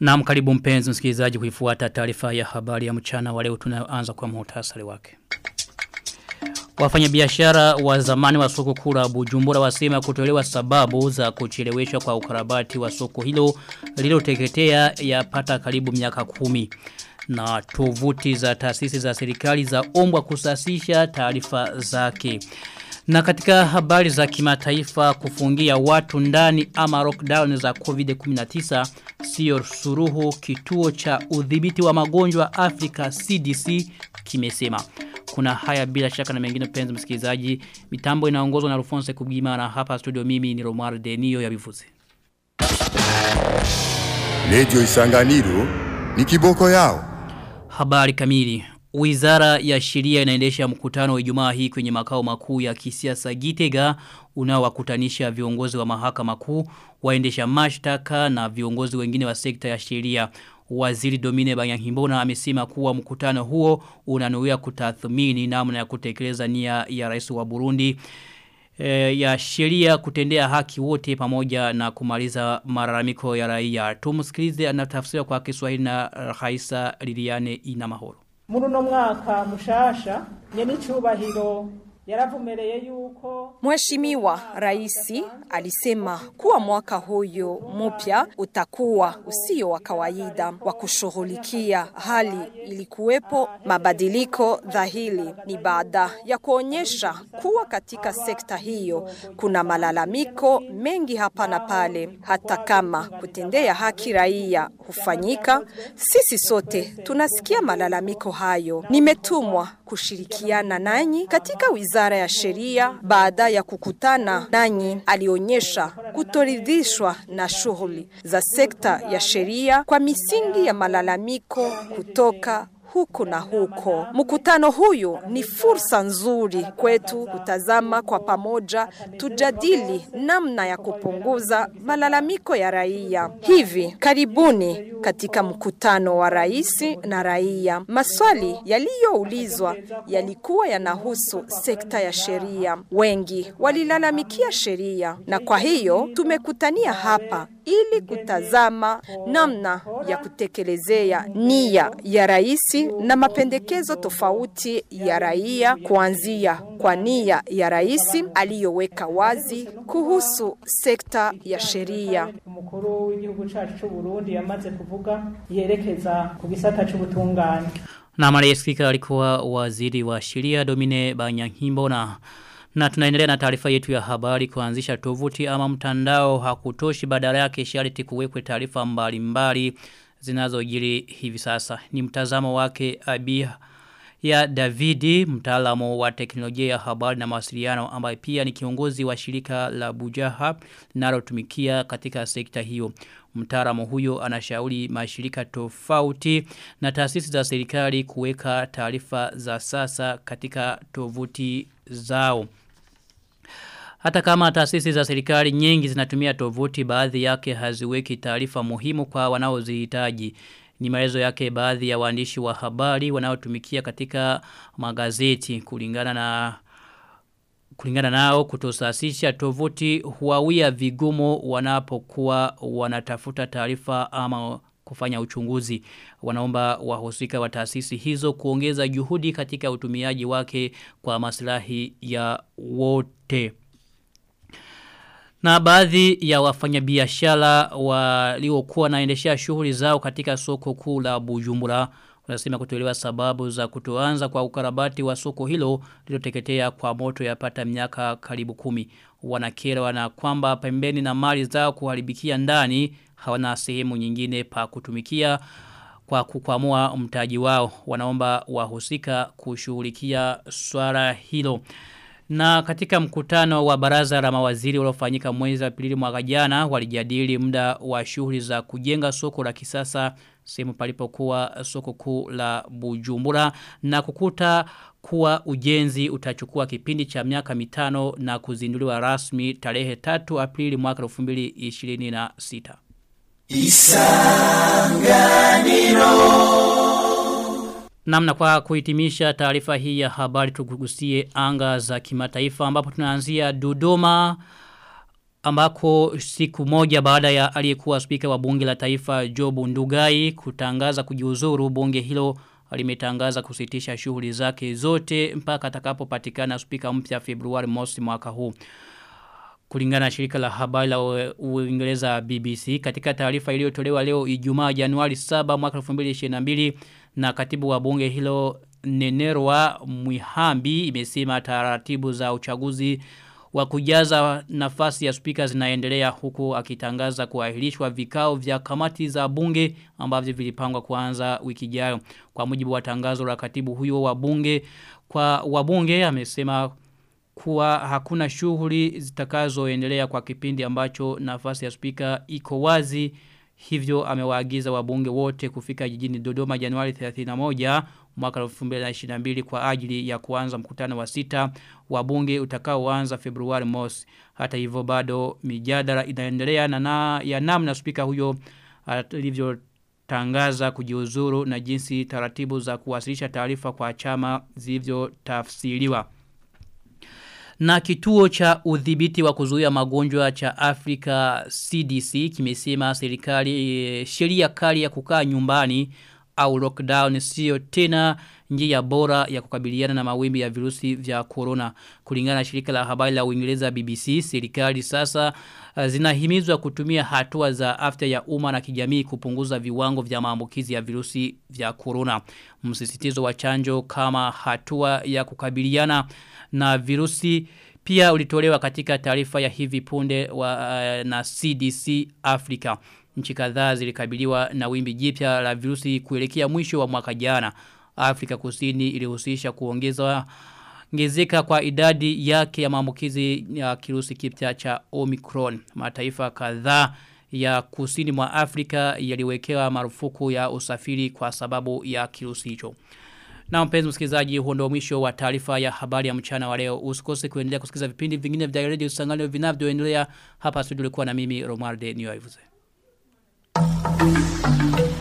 Na karibu mpenzi msikilizaji kuifuata taarifa ya habari ya mchana wa leo tunaanza kwa muhtasari wake. Wafanyabiashara wa zamani wa soko kuu la Bujumbura wasema kutolewa sababu za kucheleweshwa kwa ukarabati wa soko hilo lililoteketea yapata karibu miaka kumi na tovuti za taasisi za serikali za ombwa kusasisha taarifa zake. Na katika habari za kimataifa kufungia watu ndani ama lockdown za COVID-19 sio suruhu kituo cha udhibiti wa magonjwa Afrika CDC kimesema. Kuna haya bila shaka na mengine penzi msikilizaji. Mitambo inaongozwa na Alphonse Kubima na hapa studio mimi ni Romar Denio ya Bivuze. Radio Isanganiro ni kiboko yao. Habari kamili. Wizara ya sheria inaendesha mkutano wa Ijumaa hii kwenye makao makuu ya kisiasa Gitega unaowakutanisha viongozi wa mahakama kuu, waendesha mashtaka na viongozi wengine wa sekta ya sheria. Waziri Domine Banyankimbona amesema kuwa mkutano huo unanuia kutathmini namna ya kutekeleza nia ya rais wa Burundi e, ya sheria kutendea haki wote pamoja na kumaliza malalamiko ya raia. Tumsikilize anatafsira kwa Kiswahili na Raisa Liliane Inamahoro. muri uno mwaka mushasha njye n'icyubahiro Mheshimiwa Raisi alisema kuwa mwaka huyu mpya utakuwa usio wa kawaida wa kushughulikia hali ilikuwepo. Mabadiliko dhahili ni baada ya kuonyesha kuwa katika sekta hiyo kuna malalamiko mengi hapa na pale. Hata kama kutendea haki raia hufanyika sisi sote tunasikia malalamiko hayo. Nimetumwa kushirikiana nanyi katika wizara ya sheria baada ya kukutana nanyi alionyesha kutoridhishwa na shughuli za sekta ya sheria kwa misingi ya malalamiko kutoka huku na huko. Mkutano huyu ni fursa nzuri kwetu kutazama kwa pamoja, tujadili namna ya kupunguza malalamiko ya raia. Hivi karibuni katika mkutano wa rais na raia, maswali yaliyoulizwa yalikuwa yanahusu sekta ya sheria. Wengi walilalamikia sheria, na kwa hiyo tumekutania hapa ili kutazama namna ya kutekelezea nia ya rais na mapendekezo tofauti ya raia kuanzia kwa nia ya rais aliyoweka wazi kuhusu sekta ya sheria. umukuru w'igihugu cacu c'u Burundi yamaze kuvuga yerekeza ku gisata c'ubutungane. Na alikuwa waziri wa sheria Domine Banyankimbo na na tunaendelea na taarifa yetu ya habari kuanzisha tovuti ama mtandao hakutoshi badala yake sharti kuwekwe taarifa mbalimbali zinazojiri hivi sasa. Ni mtazamo wake Abia ya Davidi, mtaalamu wa teknolojia ya habari na mawasiliano ambaye pia ni kiongozi wa shirika la Bujaha linalotumikia katika sekta hiyo. Mtaalamu huyo anashauri mashirika tofauti na taasisi za serikali kuweka taarifa za sasa katika tovuti zao. Hata kama taasisi za serikali nyingi zinatumia tovuti baadhi yake haziweki taarifa muhimu kwa wanaozihitaji. Ni maelezo yake baadhi ya waandishi wa habari wanaotumikia katika magazeti kulingana na kulingana nao kutosasisha tovuti huawia vigumo wanapokuwa wanatafuta taarifa ama kufanya uchunguzi. Wanaomba wahusika wa taasisi hizo kuongeza juhudi katika utumiaji wake kwa maslahi ya wote. Na baadhi ya wafanyabiashara waliokuwa naendeshea shughuli zao katika soko kuu la Bujumbura wanasema kutolewa sababu za kutoanza kwa ukarabati wa soko hilo lililoteketea kwa moto yapata miaka karibu kumi. Wanakera na kwamba pembeni na mali zao kuharibikia ndani hawana sehemu nyingine pa kutumikia kwa kukwamua mtaji wao. Wanaomba wahusika kushughulikia swala hilo. Na katika mkutano wa baraza la mawaziri uliofanyika mwezi wa pili mwaka jana walijadili muda wa shughuli za kujenga soko la kisasa sehemu palipokuwa soko kuu la Bujumbura na kukuta kuwa ujenzi utachukua kipindi cha miaka mitano na kuzinduliwa rasmi tarehe 3 Aprili mwaka 2026. Namna kwa kuhitimisha taarifa hii ya habari tukugusie anga za kimataifa ambapo tunaanzia Dodoma ambako siku moja baada ya aliyekuwa spika wa bunge la taifa Job Ndugai kutangaza kujiuzuru bunge hilo alimetangaza kusitisha shughuli zake zote mpaka atakapopatikana spika mpya Februari mosi mwaka huu. Kulingana na shirika la habari la Uingereza BBC katika taarifa iliyotolewa leo Ijumaa Januari 7 mwaka 2022 na katibu wa bunge hilo Nenerwa Mwihambi imesema taratibu za uchaguzi wa kujaza nafasi ya spika zinaendelea huku akitangaza kuahirishwa vikao vya kamati za bunge ambavyo vilipangwa kuanza wiki ijayo. Kwa mujibu wa tangazo la katibu huyo wa bunge kwa wabunge amesema kuwa hakuna shughuli zitakazoendelea kwa kipindi ambacho nafasi ya spika iko wazi hivyo amewaagiza wabunge wote kufika jijini Dodoma Januari 31 mwaka 2022 kwa ajili ya kuanza mkutano wa sita wa bunge utakaoanza Februari mosi hata hivyo bado mijadala inaendelea na, na ya namna spika huyo alivyo tangaza kujiuzuru na jinsi taratibu za kuwasilisha taarifa kwa chama zilivyo tafsiriwa. Na kituo cha udhibiti wa kuzuia magonjwa cha Afrika CDC kimesema serikali sheria kali ya kukaa nyumbani au lockdown sio tena njia bora ya kukabiliana na mawimbi ya virusi vya corona. Kulingana na shirika la habari la Uingereza BBC, serikali sasa uh, zinahimizwa kutumia hatua za afya ya umma na kijamii kupunguza viwango vya maambukizi ya virusi vya corona. Msisitizo wa chanjo kama hatua ya kukabiliana na virusi pia ulitolewa katika taarifa ya hivi punde wa, uh, na CDC Africa. Nchi kadhaa zilikabiliwa na wimbi jipya la virusi kuelekea mwisho wa mwaka jana. Afrika Kusini ilihusisha kuongeza ngezeka kwa idadi yake ya maambukizi ya kirusi kipya cha Omicron. Mataifa kadhaa ya kusini mwa Afrika yaliwekewa marufuku ya usafiri kwa sababu ya kirusi hicho. Na mpenzi msikilizaji huo mwisho wa taarifa ya habari ya mchana wa leo. Usikose kuendelea kusikiza vipindi vingine vya Radio Sangano vinavyoendelea hapa studio ulikuwa na mimi Romarde Niyoivuze. Thank you.